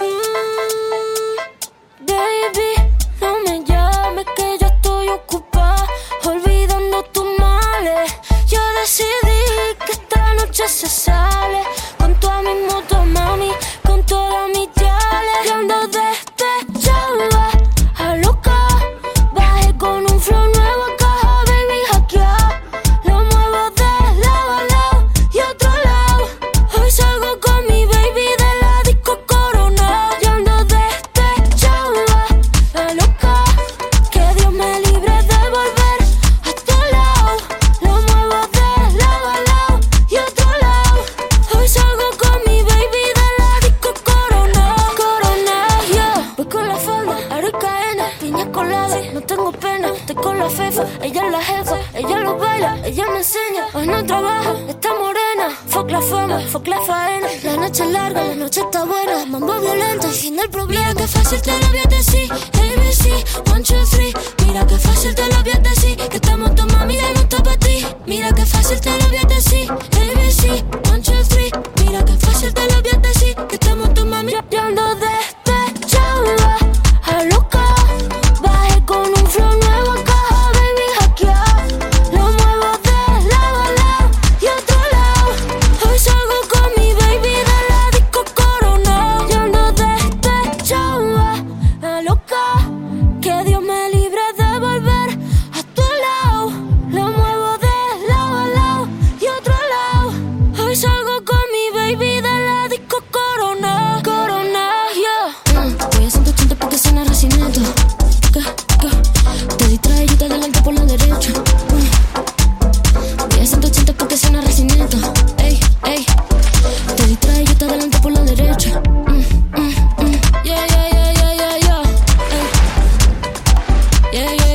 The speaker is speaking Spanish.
Mm, baby, no me llames. Que yo estoy ocupada. Olvidando tus males. Yo decidí que esta noche se sale. no tengo pena. Estoy con la fefa, ella es la jefa, ella lo baila, ella me enseña. Hoy no trabaja, está morena. Fuck la fama, fuck la faena. La noche es larga, la noche está buena. Mambo violento, el fin del problema. Mira que fácil te lo voy a decir, ABC, one, two, three. Mira que fácil te lo voy a que estamos tomando mami, ya no está para ti. Mira que fácil te lo voy a decir, ABC. buena resineta. Ey, ey. Te distrae, yo te adelanto por la derecha. Mm, mm, mm. Yeah, yeah, yeah, yeah, yeah, yeah. Ey. Yeah, yeah.